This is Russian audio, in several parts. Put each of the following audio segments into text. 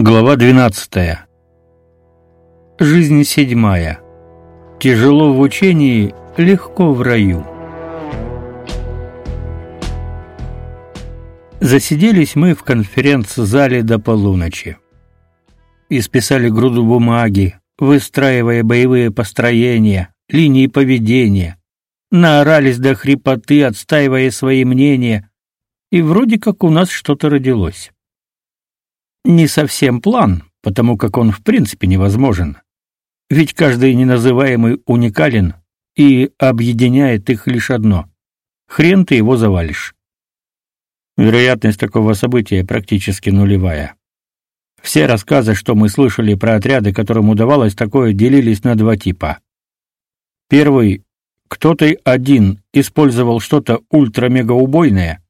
Глава 12. Жизнь седьмая. Тяжело в учении, легко в раю. Засиделись мы в конференц-зале до полуночи. Исписали груду бумаги, выстраивая боевые построения, линии поведения. Наорались до хрипоты, отстаивая свои мнения, и вроде как у нас что-то родилось. Не совсем план, потому как он в принципе невозможен. Ведь каждый неназываемый уникален, и объединяет их лишь одно — хрен ты его завалишь. Вероятность такого события практически нулевая. Все рассказы, что мы слышали про отряды, которым удавалось такое, делились на два типа. Первый — кто-то один использовал что-то ультра-мега-убойное.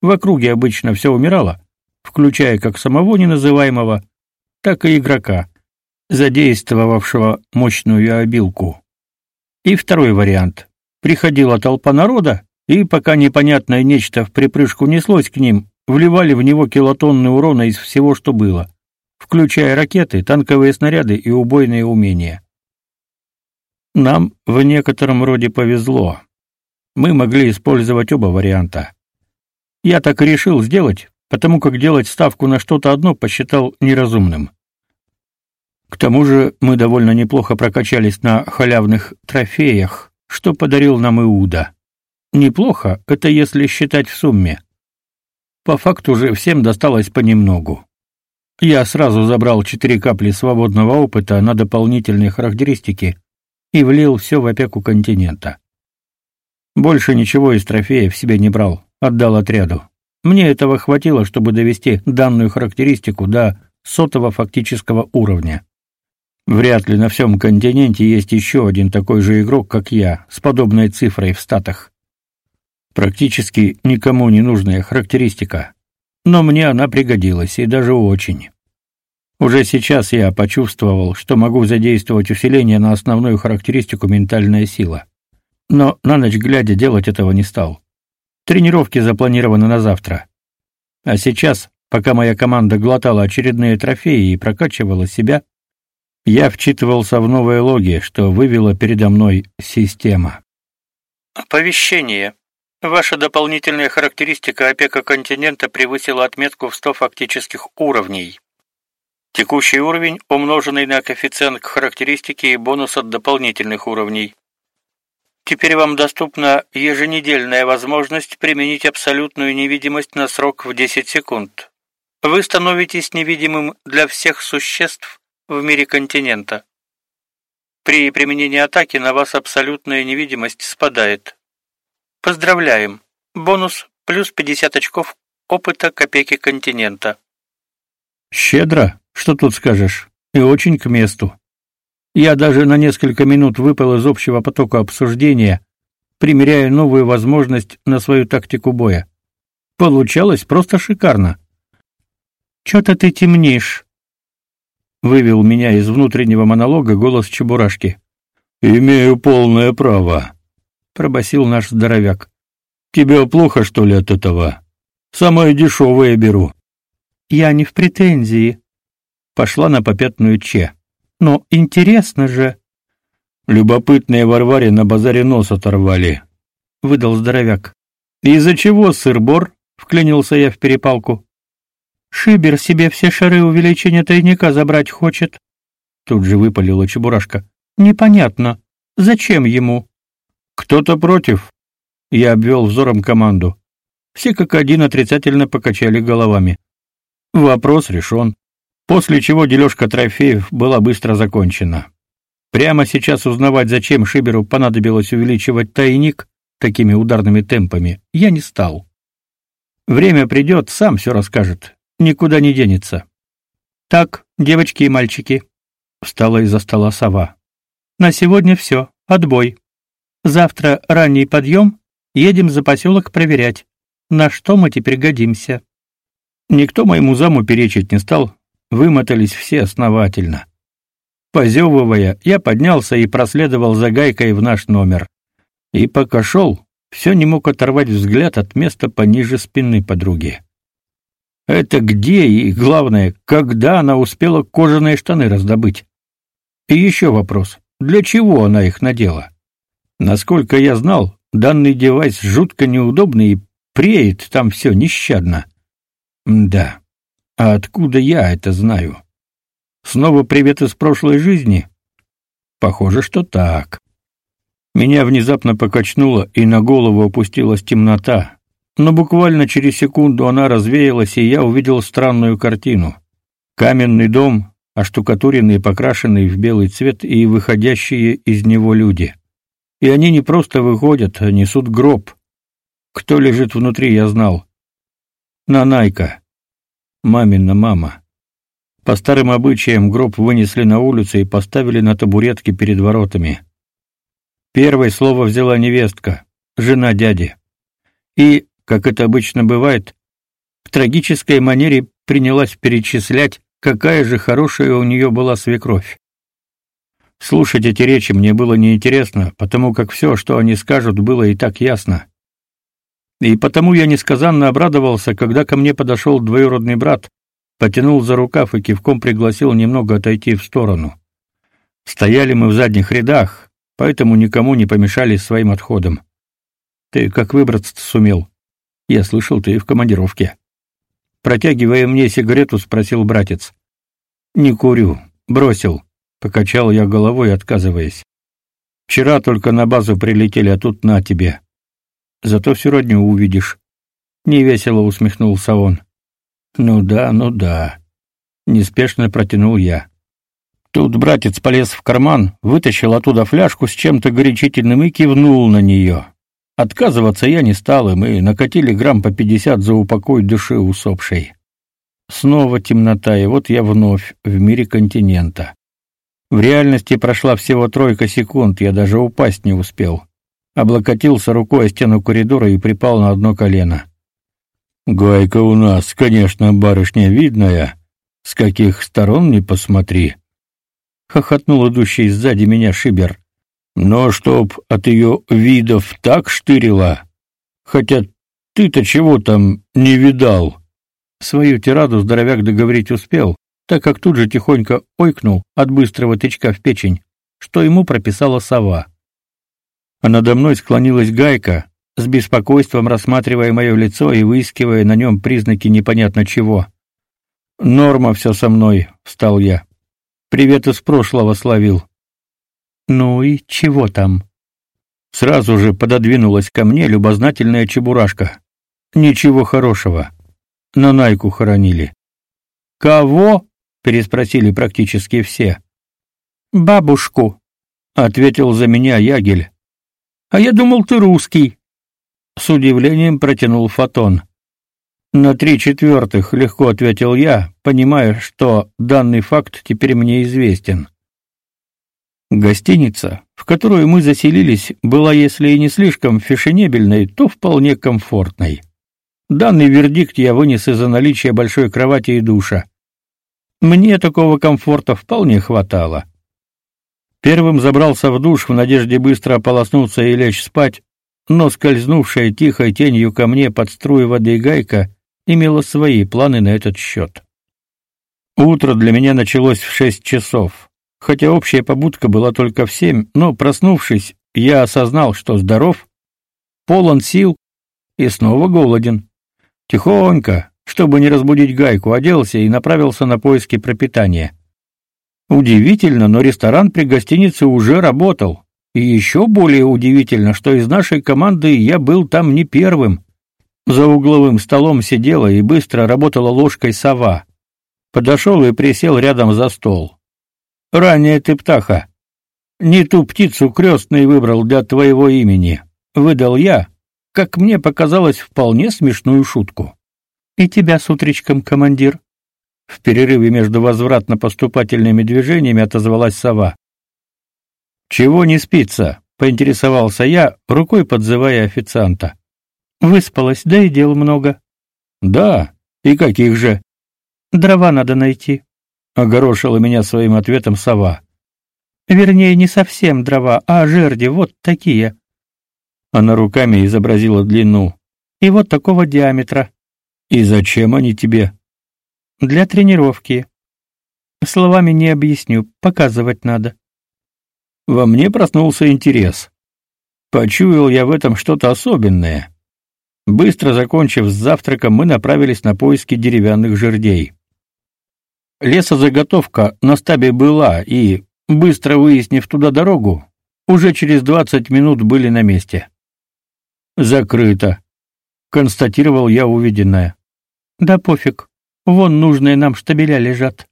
В округе обычно все умирало, включая как самого неназываемого, так и игрока, задействовавшего мощную обилку. И второй вариант. Приходила толпа народа, и пока непонятное нечто в припрыжку неслось к ним, вливали в него килотонны урона из всего, что было, включая ракеты, танковые снаряды и убойные умения. Нам в некотором роде повезло. Мы могли использовать оба варианта. Я так и решил сделать, потому как делать ставку на что-то одно посчитал неразумным. К тому же мы довольно неплохо прокачались на халявных трофеях, что подарил нам Иуда. Неплохо это если считать в сумме. По факту же всем досталось понемногу. Я сразу забрал четыре капли свободного опыта на дополнительные характеристики и влил все в опеку континента. Больше ничего из трофеев себе не брал, отдал отряду. Мне этого хватило, чтобы довести данную характеристику до сотого фактического уровня. Вряд ли на всем континенте есть еще один такой же игрок, как я, с подобной цифрой в статах. Практически никому не нужная характеристика, но мне она пригодилась и даже очень. Уже сейчас я почувствовал, что могу задействовать усиление на основную характеристику ментальная сила. Но на ночь глядя делать этого не стал. Тренировки запланированы на завтра. А сейчас, пока моя команда глотала очередные трофеи и прокачивала себя, я вчитывался в новые логи, что вывела передо мной система. Оповещение. Ваша дополнительная характеристика опека континента превысила отметку в 100 фактических уровней. Текущий уровень, умноженный на коэффициент к характеристике и бонус от дополнительных уровней. Теперь вам доступна еженедельная возможность применить абсолютную невидимость на срок в 10 секунд. Вы становитесь невидимым для всех существ в мире континента. При применении атаки на вас абсолютная невидимость спадает. Поздравляем. Бонус плюс 50 очков опыта копейки континента. Щедро, что тут скажешь, и очень к месту. Я даже на несколько минут выпал из общего потока обсуждения, примеряя новую возможность на свою тактику боя. Получалось просто шикарно. «Чё-то ты темнишь», — вывел меня из внутреннего монолога голос Чебурашки. «Имею полное право», — пробасил наш здоровяк. «Тебе плохо, что ли, от этого? Самое дешевое беру». «Я не в претензии», — пошла на попятную Че. Но интересно же. Любопытные Варваре на базаре нос оторвали, выдал здоровяк. Из-за чего сыр-бор? вклинился я в перепалку. Шибер себе все шары увеличения тайника забрать хочет. Тут же выпалила Чебурашка. Непонятно, зачем ему? Кто-то против? Я обвел взором команду. Все как один отрицательно покачали головами. Вопрос решен после чего дележка трофеев была быстро закончена. Прямо сейчас узнавать, зачем Шиберу понадобилось увеличивать тайник такими ударными темпами, я не стал. Время придет, сам все расскажет, никуда не денется. Так, девочки и мальчики, встала из-за стола сова. На сегодня все, отбой. Завтра ранний подъем, едем за поселок проверять, на что мы теперь годимся. Никто моему заму перечить не стал, вымотались все основательно. Позевывая, я поднялся и проследовал за гайкой в наш номер. И пока шел, все не мог оторвать взгляд от места пониже спины подруги. Это где и, главное, когда она успела кожаные штаны раздобыть? И еще вопрос. Для чего она их надела? Насколько я знал, данный девайс жутко неудобный и преет там все нещадно. Да. А откуда я это знаю? Снова привет из прошлой жизни? Похоже, что так. Меня внезапно покачнуло, и на голову опустилась темнота. Но буквально через секунду она развеялась, и я увидел странную картину. Каменный дом, оштукатуренный и покрашенный в белый цвет, и выходящие из него люди. И они не просто выходят, а несут гроб. Кто лежит внутри, я знал. Нанайка. Мамина мама. По старым обычаям гроб вынесли на улицу и поставили на табуретки перед воротами. Первое слово взяла невестка, жена дяди. И, как это обычно бывает, в трагической манере принялась перечислять, какая же хорошая у нее была свекровь. Слушать эти речи мне было неинтересно, потому как все, что они скажут, было и так ясно. И потому я несказанно обрадовался, когда ко мне подошел двоюродный брат, потянул за рукав и кивком пригласил немного отойти в сторону. Стояли мы в задних рядах, поэтому никому не помешали своим отходом. Ты как выбраться сумел? Я слышал, ты в командировке. Протягивая мне сигарету, спросил братец. Не курю, бросил, покачал я головой, отказываясь. Вчера только на базу прилетели, а тут на тебе. Зато всю родню увидишь. Невесело усмехнулся он. Ну да, ну да. Неспешно протянул я. Тут братец полез в карман, вытащил оттуда фляжку с чем-то горячительным и кивнул на нее. Отказываться я не стал, и мы накатили грамм по пятьдесят за упокой души усопшей. Снова темнота, и вот я вновь в мире континента. В реальности прошла всего тройка секунд, я даже упасть не успел. Облокотился рукой о стену коридора и припал на одно колено. Гайка у нас, конечно, барышня видная, с каких сторон не посмотри хохотнул идущий сзади меня Шибер. Но чтоб от ее видов так штырило. Хотя ты-то чего там не видал? Свою тираду здоровяк договорить успел, так как тут же тихонько ойкнул от быстрого тычка в печень, что ему прописала сова. А надо мной склонилась гайка, с беспокойством рассматривая мое лицо и выискивая на нем признаки непонятно чего. «Норма все со мной», — встал я. Привет из прошлого словил. Ну и чего там? Сразу же пододвинулась ко мне любознательная чебурашка. Ничего хорошего. На Найку хоронили. Кого? переспросили практически все. Бабушку, ответил за меня Ягель. А я думал, ты русский. С удивлением протянул Фотон. На три четвертых, легко ответил я, понимая, что данный факт теперь мне известен. Гостиница, в которую мы заселились, была, если и не слишком фешенебельной, то вполне комфортной. Данный вердикт я вынес из-за наличия большой кровати и душа. Мне такого комфорта вполне хватало. Первым забрался в душ в надежде быстро ополоснуться и лечь спать, но скользнувшая тихой тенью ко мне под струей воды гайка имела свои планы на этот счет. Утро для меня началось в шесть часов. Хотя общая побудка была только в семь, но, проснувшись, я осознал, что здоров, полон сил и снова голоден. Тихонько, чтобы не разбудить Гайку, оделся и направился на поиски пропитания. Удивительно, но ресторан при гостинице уже работал. И еще более удивительно, что из нашей команды я был там не первым. За угловым столом сидела и быстро работала ложкой сова. Подошел и присел рядом за стол. «Ранняя ты птаха. Не ту птицу крестный выбрал для твоего имени», — выдал я, как мне показалось, вполне смешную шутку. «И тебя с утречком, командир?» В перерыве между возвратно-поступательными движениями отозвалась сова. «Чего не спится?» — поинтересовался я, рукой подзывая официанта. Выспалась, да и дел много. Да, и каких же? Дрова надо найти. Огорошила меня своим ответом сова. Вернее, не совсем дрова, а жерди вот такие. Она руками изобразила длину. И вот такого диаметра. И зачем они тебе? Для тренировки. Словами не объясню, показывать надо. Во мне проснулся интерес. Почуял я в этом что-то особенное. Быстро закончив с завтраком, мы направились на поиски деревянных жердей. Лесозаготовка на стабе была, и, быстро выяснив туда дорогу, уже через двадцать минут были на месте. Закрыто, констатировал я увиденное. Да пофиг. Вон нужные нам штабеля лежат.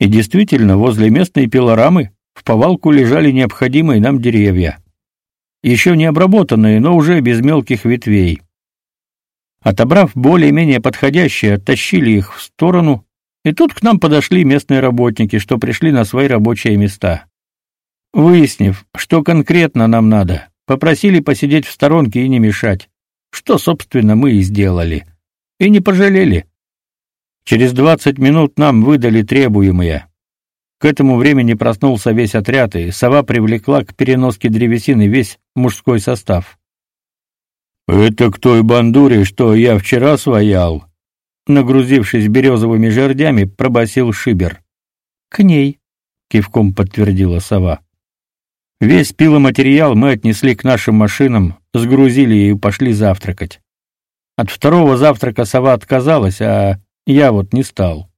И действительно, возле местной пилорамы в повалку лежали необходимые нам деревья. Еще не обработанные, но уже без мелких ветвей. Отобрав более-менее подходящие, оттащили их в сторону, и тут к нам подошли местные работники, что пришли на свои рабочие места. Выяснив, что конкретно нам надо, попросили посидеть в сторонке и не мешать, что, собственно, мы и сделали. И не пожалели. Через двадцать минут нам выдали требуемое. К этому времени проснулся весь отряд, и сова привлекла к переноске древесины весь мужской состав. «Это к той бандуре, что я вчера своял?» Нагрузившись березовыми жердями, пробасил Шибер. «К ней», — кивком подтвердила сова. Весь пиломатериал мы отнесли к нашим машинам, сгрузили и пошли завтракать. От второго завтрака сова отказалась, а я вот не стал.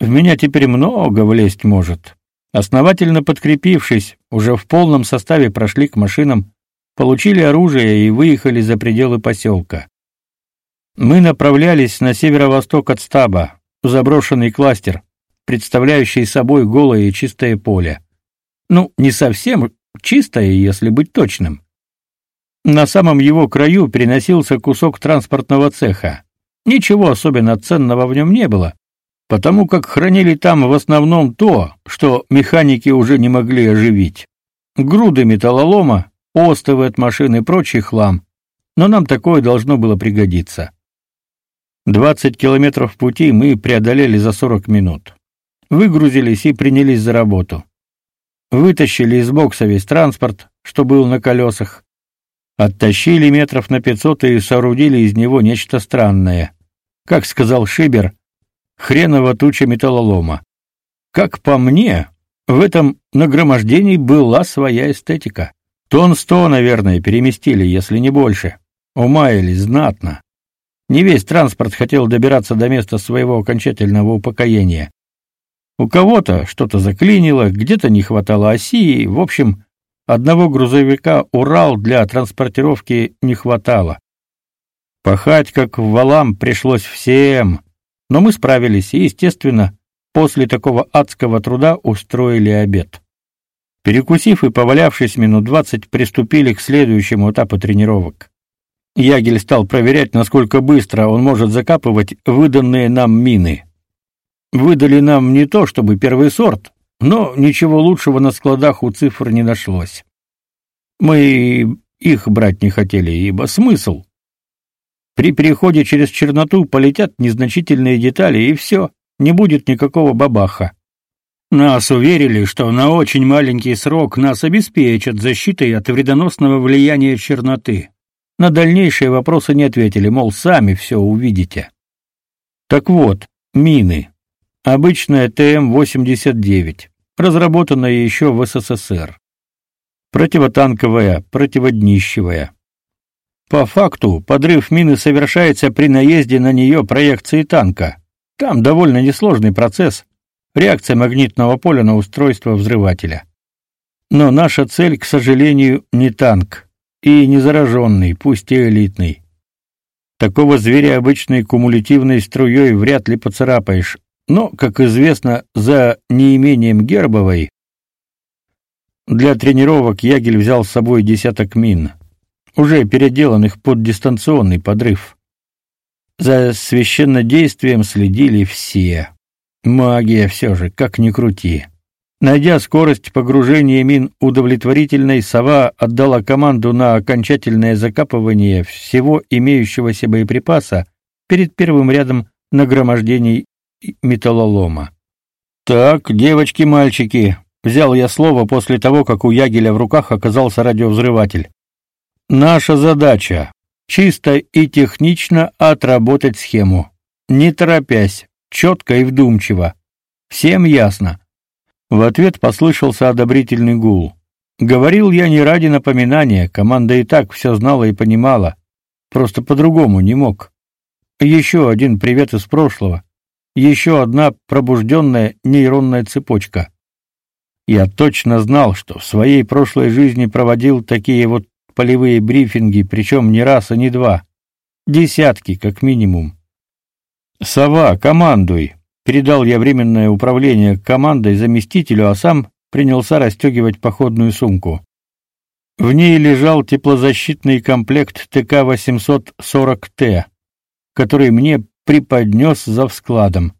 В меня теперь много влезть может. Основательно подкрепившись, уже в полном составе прошли к машинам, получили оружие и выехали за пределы поселка. Мы направлялись на северо-восток от стаба, заброшенный кластер, представляющий собой голое и чистое поле. Ну, не совсем чистое, если быть точным. На самом его краю переносился кусок транспортного цеха. Ничего особенно ценного в нем не было, потому как хранили там в основном то, что механики уже не могли оживить. Груды металлолома, остовы от машин и прочий хлам. Но нам такое должно было пригодиться. 20 километров пути мы преодолели за 40 минут. Выгрузились и принялись за работу. Вытащили из бокса весь транспорт, что был на колесах, оттащили метров на 500 и соорудили из него нечто странное. Как сказал Шибер, хреново туча металлолома. Как по мне, в этом нагромождении была своя эстетика. Тон сто, наверное, переместили, если не больше. Умаялись знатно. Не весь транспорт хотел добираться до места своего окончательного упокоения. У кого-то что-то заклинило, где-то не хватало оси, и, в общем, одного грузовика «Урал» для транспортировки не хватало. Пахать как в валам пришлось всем, но мы справились и, естественно, после такого адского труда устроили обед. Перекусив и повалявшись минут двадцать, приступили к следующему этапу тренировок. Ягель стал проверять, насколько быстро он может закапывать выданные нам мины. Выдали нам не то, чтобы первый сорт, но ничего лучшего на складах у цифр не нашлось. Мы их брать не хотели, ибо смысл? При переходе через черноту полетят незначительные детали, и все, не будет никакого бабаха. Нас уверили, что на очень маленький срок нас обеспечат защитой от вредоносного влияния черноты. На дальнейшие вопросы не ответили, мол, сами все увидите. Так вот, мины. Обычная ТМ-89, разработанная еще в СССР. Противотанковая, противоднищевая. По факту, подрыв мины совершается при наезде на нее проекции танка. Там довольно несложный процесс, реакция магнитного поля на устройство взрывателя. Но наша цель, к сожалению, не танк и не зараженный, пусть и элитный. Такого зверя обычной кумулятивной струей вряд ли поцарапаешь, но, как известно, за неимением гербовой для тренировок Ягель взял с собой десяток мин, уже переделанных под дистанционный подрыв. За священнодействием следили все. Магия все же, как ни крути. Найдя скорость погружения мин удовлетворительной, сова отдала команду на окончательное закапывание всего имеющегося боеприпаса перед первым рядом нагромождений металлолома. Так, девочки-мальчики, взял я слово после того, как у Ягеля в руках оказался радиовзрыватель. Наша задача чисто и технично отработать схему. не торопясь, четко и вдумчиво. Всем ясно. В ответ послышался одобрительный гул. Говорил я не ради напоминания, команда и так все знала и понимала. Просто по-другому не мог. Еще один привет из прошлого. Еще одна пробужденная нейронная цепочка. Я точно знал, что в своей прошлой жизни проводил такие вот полевые брифинги, причем не раз и не два. Десятки, как минимум. «Сова, командуй!» Передал я временное управление командой заместителю, а сам принялся расстегивать походную сумку. В ней лежал теплозащитный комплект ТК-840Т, который мне преподнес за вскладом.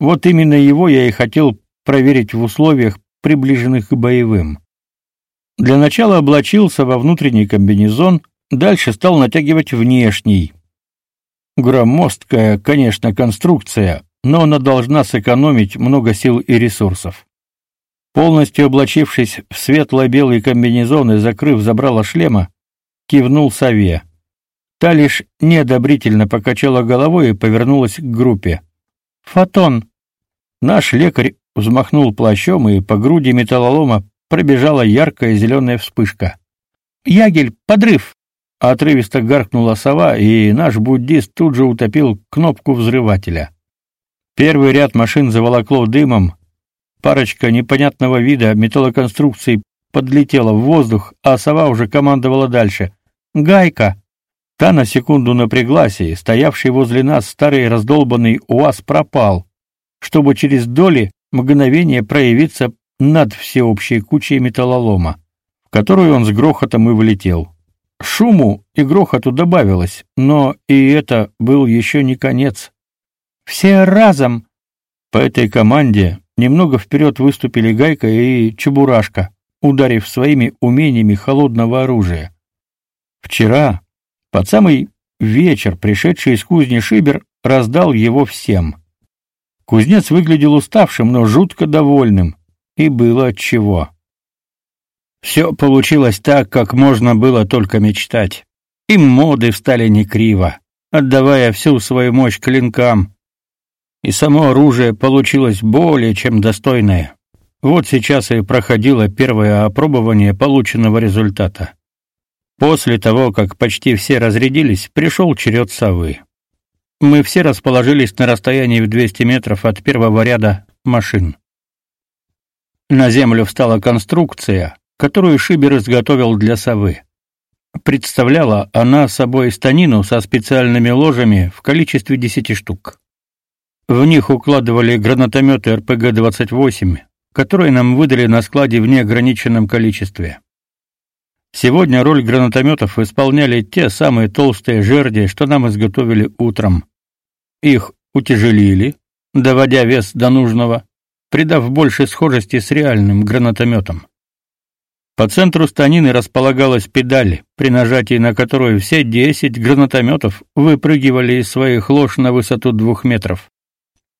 Вот именно его я и хотел проверить в условиях, приближенных к боевым. Для начала облачился во внутренний комбинезон, дальше стал натягивать внешний. Громоздкая, конечно, конструкция, но она должна сэкономить много сил и ресурсов. Полностью облачившись в светло-белый комбинезон и закрыв забрало шлема, кивнул сове. Та лишь неодобрительно покачала головой и повернулась к группе. «Фотон!» Наш лекарь взмахнул плащом, и по груди металлолома пробежала яркая зеленая вспышка. «Ягель, подрыв!» Отрывисто гаркнула сова, и наш буддист тут же утопил кнопку взрывателя. Первый ряд машин заволокло дымом, парочка непонятного вида металлоконструкций подлетела в воздух, а сова уже командовала дальше. «Гайка!» Та на секунду напряглась, и стоявший возле нас старый раздолбанный УАЗ пропал, чтобы через доли мгновения проявиться над всеобщей кучей металлолома, в которую он с грохотом и влетел. Шуму и грохоту добавилось, но и это был еще не конец. Все разом. По этой команде немного вперед выступили Гайка и Чебурашка, ударив своими умениями холодного оружия. Вчера, под самый вечер, пришедший из кузни Шибер раздал его всем. Кузнец выглядел уставшим, но жутко довольным, и было отчего. Все получилось так, как можно было только мечтать. И моды встали не криво, отдавая всю свою мощь клинкам, и само оружие получилось более чем достойное. Вот сейчас и проходило первое опробование полученного результата. После того, как почти все разрядились, пришел черед совы. Мы все расположились на расстоянии в 200 метров от первого ряда машин. На землю встала конструкция, которую Шибер изготовил для совы. Представляла она собой станину со специальными ложами в количестве 10 штук. В них укладывали гранатометы РПГ-28, которые нам выдали на складе в неограниченном количестве. Сегодня роль гранатометов исполняли те самые толстые жерди, что нам изготовили утром. Их утяжелили, доводя вес до нужного, придав больше схожести с реальным гранатометом. По центру станины располагалась педаль, при нажатии на которую все 10 гранатометов выпрыгивали из своих лож на высоту двух метров.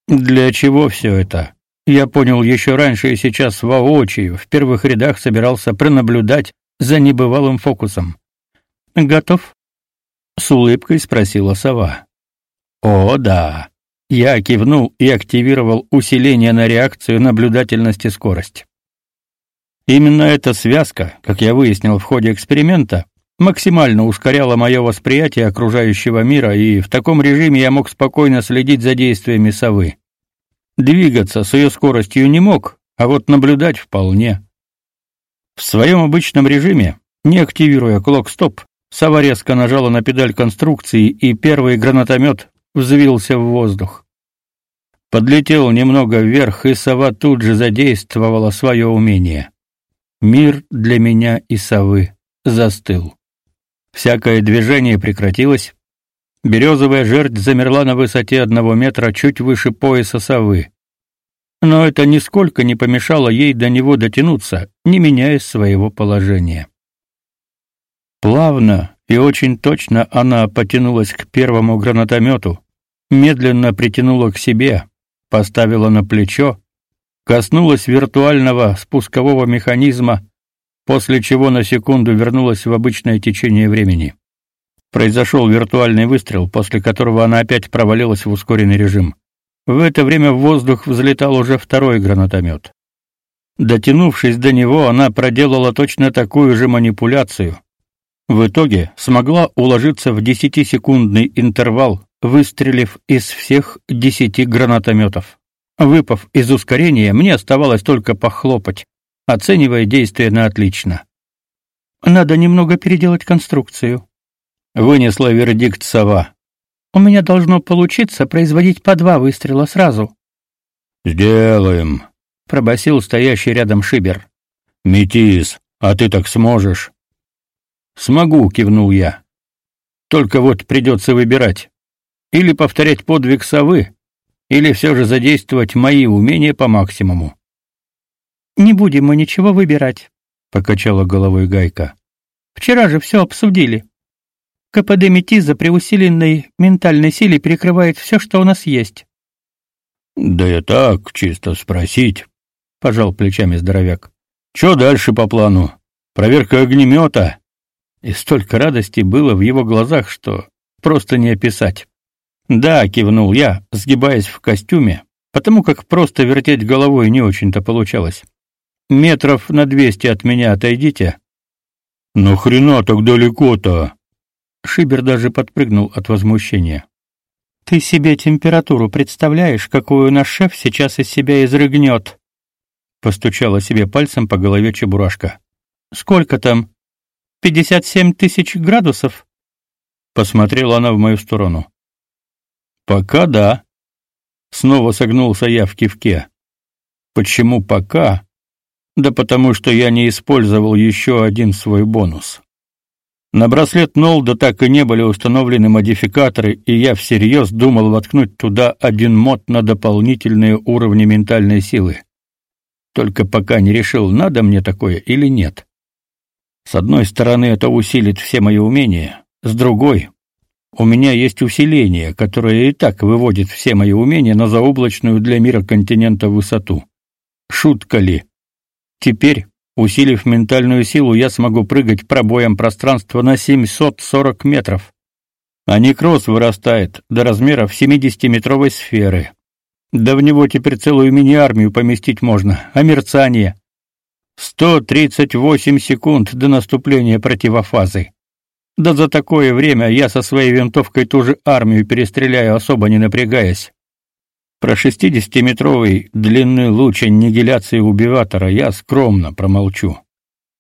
Для чего все это? Я понял еще раньше и сейчас воочию, в первых рядах собирался пронаблюдать за небывалым фокусом. Готов? с улыбкой спросила сова. О, да. Я кивнул и активировал усиление на реакцию, наблюдательность и скорость. Именно эта связка, как я выяснил в ходе эксперимента, максимально ускоряла мое восприятие окружающего мира, и в таком режиме я мог спокойно следить за действиями совы. Двигаться с ее скоростью не мог, а вот наблюдать вполне. В своем обычном режиме, не активируя клок-стоп, сова резко нажала на педаль конструкции, и первый гранатомет взвился в воздух. Подлетел немного вверх, и сова тут же задействовала свое умение. Мир для меня и совы застыл. Всякое движение прекратилось, Березовая жердь замерла на высоте одного метра чуть выше пояса совы. Но это нисколько не помешало ей до него дотянуться, не меняя своего положения. Плавно и очень точно она потянулась к первому гранатомету, медленно притянула к себе, поставила на плечо, коснулась виртуального спускового механизма, после чего на секунду вернулась в обычное течение времени. Произошел виртуальный выстрел, после которого она опять провалилась в ускоренный режим. В это время в воздух взлетал уже второй гранатомет. Дотянувшись до него, она проделала точно такую же манипуляцию. В итоге смогла уложиться в 10-секундный интервал, выстрелив из всех десяти гранатометов. Выпав из ускорения, мне оставалось только похлопать, оценивая действие на отлично. Надо немного переделать конструкцию, вынесла вердикт сова. У меня должно получиться производить по два выстрела сразу. Сделаем, пробасил стоящий рядом Шибер. Метис, а ты так сможешь? Смогу, кивнул я. Только вот придется выбирать: или повторять подвиг совы, или все же задействовать мои умения по максимуму. Не будем мы ничего выбирать, покачала головой Гайка. Вчера же все обсудили. КПД Метиза при усиленной ментальной силе перекрывает все, что у нас есть. Да я так, чисто спросить, пожал плечами здоровяк. Что дальше по плану? Проверка огнемета?» И столько радости было в его глазах, что просто не описать. «Да», — кивнул я, сгибаясь в костюме, потому как просто вертеть головой не очень-то получалось. «Метров на двести от меня отойдите». «Ну хрена так далеко-то?» Шибер даже подпрыгнул от возмущения. «Ты себе температуру представляешь, какую наш шеф сейчас из себя изрыгнет?» Постучала себе пальцем по голове Чебурашка. «Сколько там? Пятьдесят семь тысяч градусов?» Посмотрела она в мою сторону. «Пока да». Снова согнулся я в кивке. «Почему пока?» Да потому что я не использовал еще один свой бонус. На браслет Нолда так и не были установлены модификаторы, и я всерьез думал воткнуть туда один мод на дополнительные уровни ментальной силы только пока не решил, надо мне такое или нет. С одной стороны, это усилит все мои умения, с другой у меня есть усиление, которое и так выводит все мои умения на заоблачную для мира континента высоту. Шутка ли? Теперь, усилив ментальную силу, я смогу прыгать пробоем пространства на 740 метров. А некроз вырастает до размеров 70-метровой сферы. Да в него теперь целую мини-армию поместить можно. А мерцание? 138 секунд до наступления противофазы. Да за такое время я со своей винтовкой ту же армию перестреляю, особо не напрягаясь. Про 60-метровый длинный луч аннигиляции убиватора я скромно промолчу.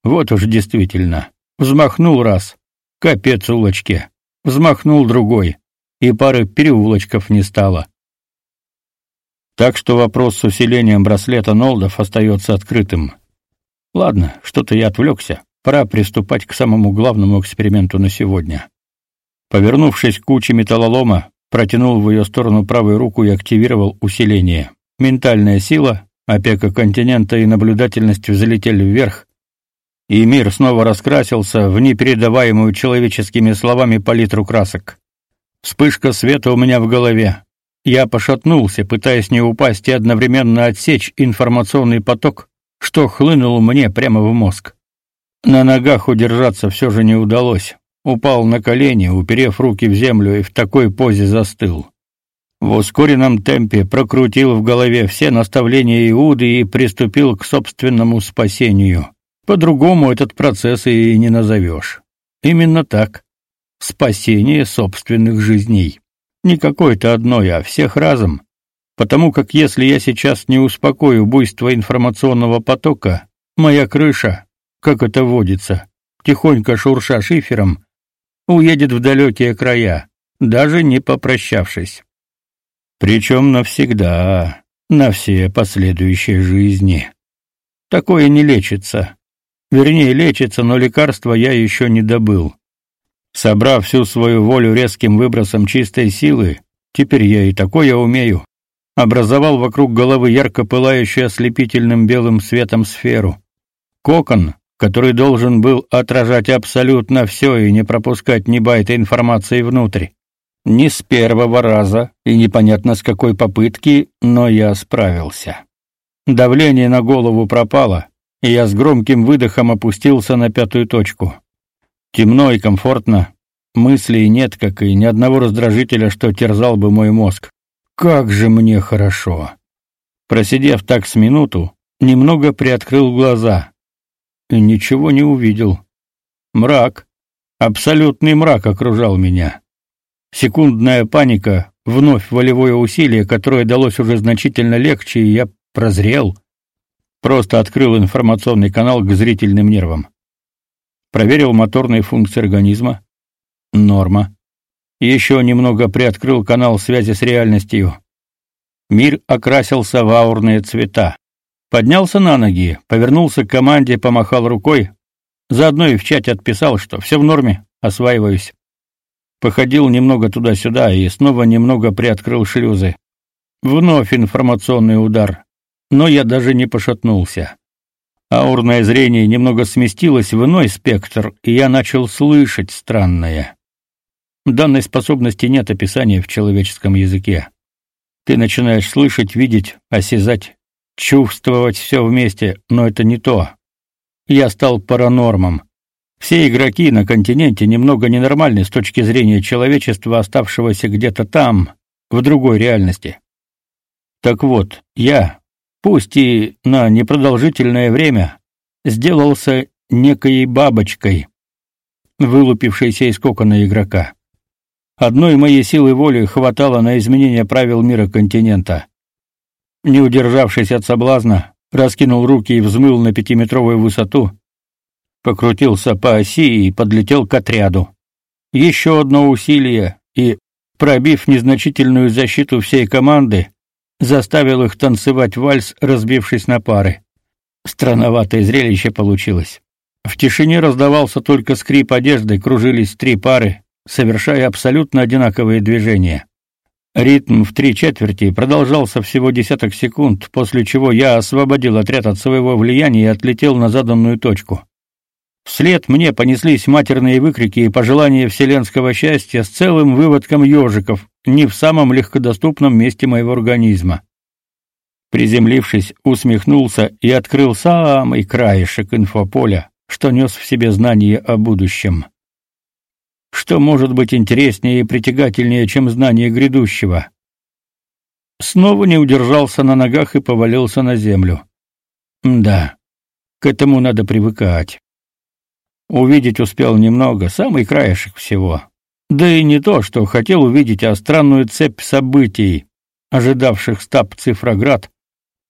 Вот уж действительно. Взмахнул раз. Капец улочке. Взмахнул другой. И пары переулочков не стало. Так что вопрос с усилением браслета Нолдов остается открытым. Ладно, что-то я отвлекся. Пора приступать к самому главному эксперименту на сегодня. Повернувшись к куче металлолома, протянул в ее сторону правую руку и активировал усиление. Ментальная сила, опека континента и наблюдательность взлетели вверх, и мир снова раскрасился в непередаваемую человеческими словами палитру красок. Вспышка света у меня в голове, я пошатнулся, пытаясь не упасть и одновременно отсечь информационный поток, что хлынул мне прямо в мозг. На ногах удержаться все же не удалось. Упал на колени, уперев руки в землю и в такой позе застыл. В ускоренном темпе прокрутил в голове все наставления Иуды и приступил к собственному спасению. По-другому этот процесс и не назовешь. Именно так. Спасение собственных жизней. Не какой-то одной, а всех разом. Потому как если я сейчас не успокою буйство информационного потока, моя крыша, как это водится, тихонько шурша шифером, уедет в далекие края, даже не попрощавшись. Причем навсегда, на все последующие жизни. Такое не лечится. Вернее, лечится, но лекарства я еще не добыл. Собрав всю свою волю резким выбросом чистой силы, теперь я и такое умею, образовал вокруг головы ярко пылающую ослепительным белым светом сферу. Кокон, который должен был отражать абсолютно все и не пропускать ни байта информации внутрь. Не с первого раза и непонятно с какой попытки, но я справился. Давление на голову пропало, и я с громким выдохом опустился на пятую точку. Темно и комфортно. Мыслей нет, как и ни одного раздражителя, что терзал бы мой мозг. Как же мне хорошо. Просидев так с минуту, немного приоткрыл глаза и ничего не увидел. Мрак, абсолютный мрак окружал меня. Секундная паника, вновь волевое усилие, которое далось уже значительно легче, и я прозрел. Просто открыл информационный канал к зрительным нервам. Проверил моторные функции организма. Норма. Еще немного приоткрыл канал связи с реальностью. Мир окрасился в аурные цвета. Поднялся на ноги, повернулся к команде, помахал рукой, заодно и в чате отписал, что все в норме, осваиваюсь. Походил немного туда-сюда и снова немного приоткрыл шлюзы. Вновь информационный удар, но я даже не пошатнулся. Аурное зрение немного сместилось в иной спектр, и я начал слышать странное. Данной способности нет описания в человеческом языке. Ты начинаешь слышать, видеть, осязать, чувствовать все вместе, но это не то. Я стал паранормом. Все игроки на континенте немного ненормальны с точки зрения человечества, оставшегося где-то там, в другой реальности. Так вот, я, пусть и на непродолжительное время, сделался некой бабочкой, вылупившейся из кокона игрока. Одной моей силы воли хватало на изменение правил мира континента. Не удержавшись от соблазна, раскинул руки и взмыл на пятиметровую высоту, покрутился по оси и подлетел к отряду. Еще одно усилие, и, пробив незначительную защиту всей команды, заставил их танцевать вальс, разбившись на пары. Странноватое зрелище получилось. В тишине раздавался только скрип одежды, кружились три пары, совершая абсолютно одинаковые движения. Ритм в три четверти продолжался всего десяток секунд, после чего я освободил отряд от своего влияния и отлетел на заданную точку. Вслед мне понеслись матерные выкрики и пожелания вселенского счастья с целым выводком ежиков, не в самом легкодоступном месте моего организма. Приземлившись, усмехнулся и открыл самый краешек инфополя, что нес в себе знание о будущем. Что может быть интереснее и притягательнее, чем знание грядущего? Снова не удержался на ногах и повалился на землю. Да, к этому надо привыкать. Увидеть успел немного, самый краешек всего. Да и не то, что хотел увидеть, а странную цепь событий, ожидавших стаб Цифроград,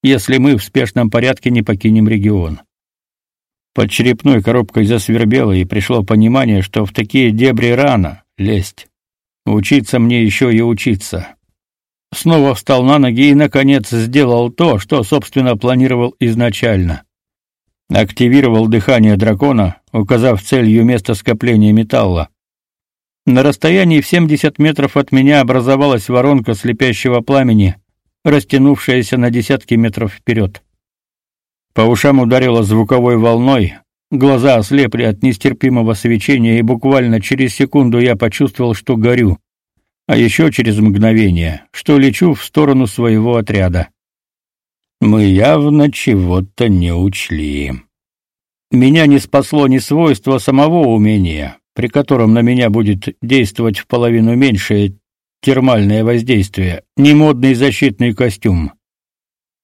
если мы в спешном порядке не покинем регион. Под черепной коробкой засвербело, и пришло понимание, что в такие дебри рано лезть. Учиться мне еще и учиться. Снова встал на ноги и наконец сделал то, что собственно планировал изначально. Активировал дыхание дракона, указав целью место скопления металла. На расстоянии в 70 метров от меня образовалась воронка слепящего пламени, растянувшаяся на десятки метров вперед. По ушам ударило звуковой волной, глаза ослепли от нестерпимого свечения, и буквально через секунду я почувствовал, что горю, а еще через мгновение, что лечу в сторону своего отряда. Мы явно чего-то не учли. Меня не спасло ни свойство самого умения, при котором на меня будет действовать в половину меньшее термальное воздействие, ни модный защитный костюм.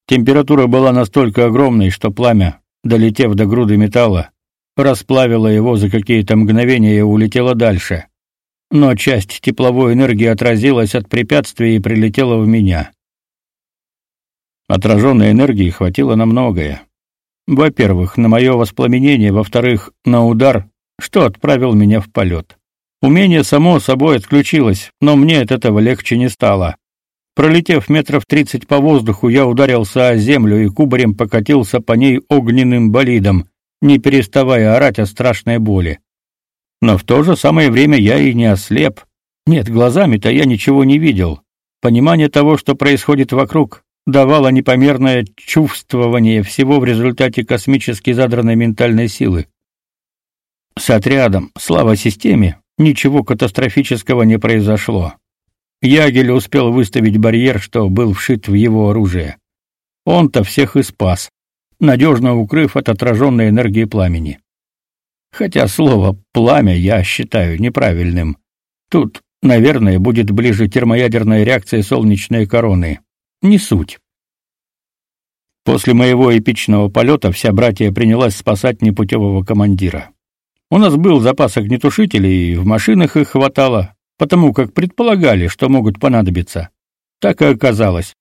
Температура была настолько огромной, что пламя, долетев до груды металла, расплавило его за какие-то мгновения и улетело дальше. Но часть тепловой энергии отразилась от препятствия и прилетела в меня. Отраженной энергии хватило на многое. Во-первых, на мое воспламенение, во-вторых, на удар, что отправил меня в полет. Умение само собой отключилось, но мне от этого легче не стало. Пролетев метров тридцать по воздуху, я ударился о землю и кубарем покатился по ней огненным болидом, не переставая орать о страшной боли. Но в то же самое время я и не ослеп. Нет, глазами-то я ничего не видел. Понимание того, что происходит вокруг, давало непомерное чувствование всего в результате космически задранной ментальной силы. С отрядом, слава системе, ничего катастрофического не произошло. Ягель успел выставить барьер, что был вшит в его оружие. Он-то всех и спас, надежно укрыв от отраженной энергии пламени. Хотя слово «пламя» я считаю неправильным. Тут, наверное, будет ближе термоядерная реакция солнечной короны. Не суть. После моего эпичного полета вся братья принялась спасать непутевого командира. У нас был запас огнетушителей, и в машинах их хватало, потому как предполагали, что могут понадобиться. Так и оказалось.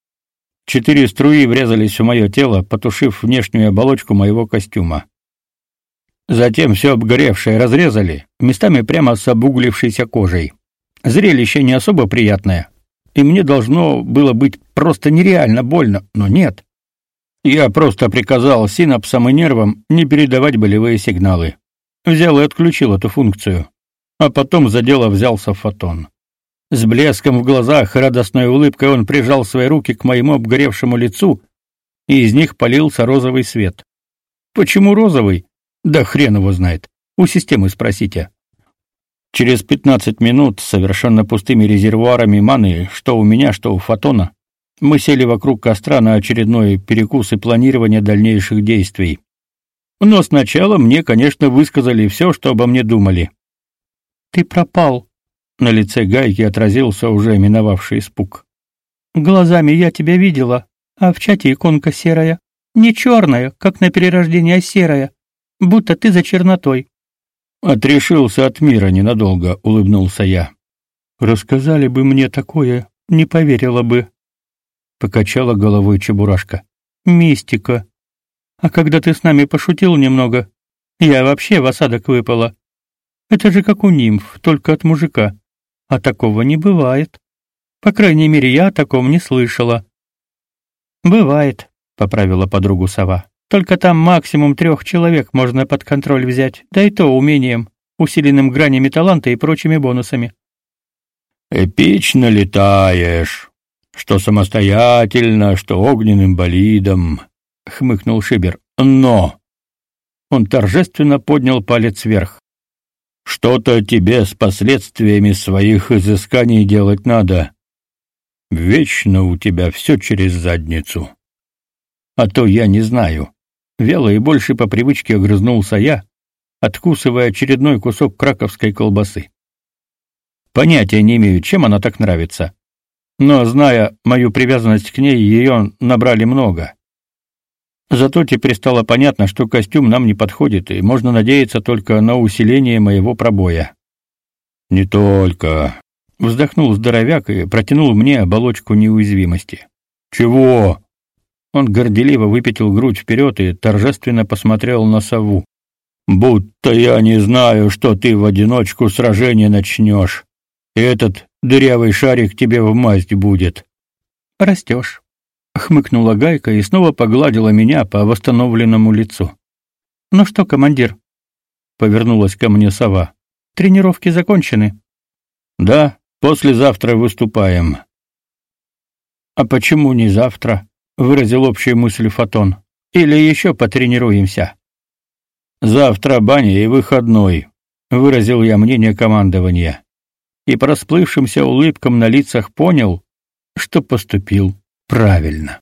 Четыре струи врезались в мое тело, потушив внешнюю оболочку моего костюма. Затем все обгоревшее разрезали, местами прямо с обуглившейся кожей. Зрелище не особо приятное, и мне должно было быть просто нереально больно, но нет. Я просто приказал синапсам и нервам не передавать болевые сигналы. Взял и отключил эту функцию. А потом за дело взялся фотон. С блеском в глазах и радостной улыбкой он прижал свои руки к моему обгоревшему лицу, и из них полился розовый свет. Почему розовый? Да хрен его знает. У системы спросите. Через 15 минут совершенно пустыми резервуарами маны, что у меня, что у Фотона, мы сели вокруг костра на очередной перекус и планирование дальнейших действий. Но сначала мне, конечно, высказали все, что обо мне думали. Ты пропал. На лице Гайки отразился уже миновавший испуг. Глазами я тебя видела, а в чате иконка серая, не черная, как на перерождение, а серая будто ты за чернотой. Отрешился от мира ненадолго, улыбнулся я. Рассказали бы мне такое, не поверила бы. Покачала головой Чебурашка. Мистика. А когда ты с нами пошутил немного, я вообще в осадок выпала. Это же как у нимф, только от мужика. А такого не бывает. По крайней мере, я о таком не слышала. Бывает, поправила подругу сова. Только там максимум трех человек можно под контроль взять, да и то умением, усиленным гранями таланта и прочими бонусами. Эпично летаешь, что самостоятельно, что огненным болидом, хмыкнул Шибер. Но он торжественно поднял палец вверх. Что-то тебе с последствиями своих изысканий делать надо. Вечно у тебя все через задницу. А то я не знаю. Вяло и больше по привычке огрызнулся я, откусывая очередной кусок краковской колбасы. Понятия не имею, чем она так нравится. Но, зная мою привязанность к ней, ее набрали много. Зато теперь стало понятно, что костюм нам не подходит, и можно надеяться только на усиление моего пробоя. «Не только...» — вздохнул здоровяк и протянул мне оболочку неуязвимости. «Чего?» Он горделиво выпятил грудь вперед и торжественно посмотрел на сову. «Будто я не знаю, что ты в одиночку сражение начнешь. Этот дырявый шарик тебе в масть будет». «Растешь», — хмыкнула Гайка и снова погладила меня по восстановленному лицу. «Ну что, командир?» — повернулась ко мне сова. «Тренировки закончены?» «Да, послезавтра выступаем». «А почему не завтра?» выразил общую мысль Фотон. Или еще потренируемся. Завтра баня и выходной, выразил я мнение командования. И по расплывшимся улыбкам на лицах понял, что поступил правильно.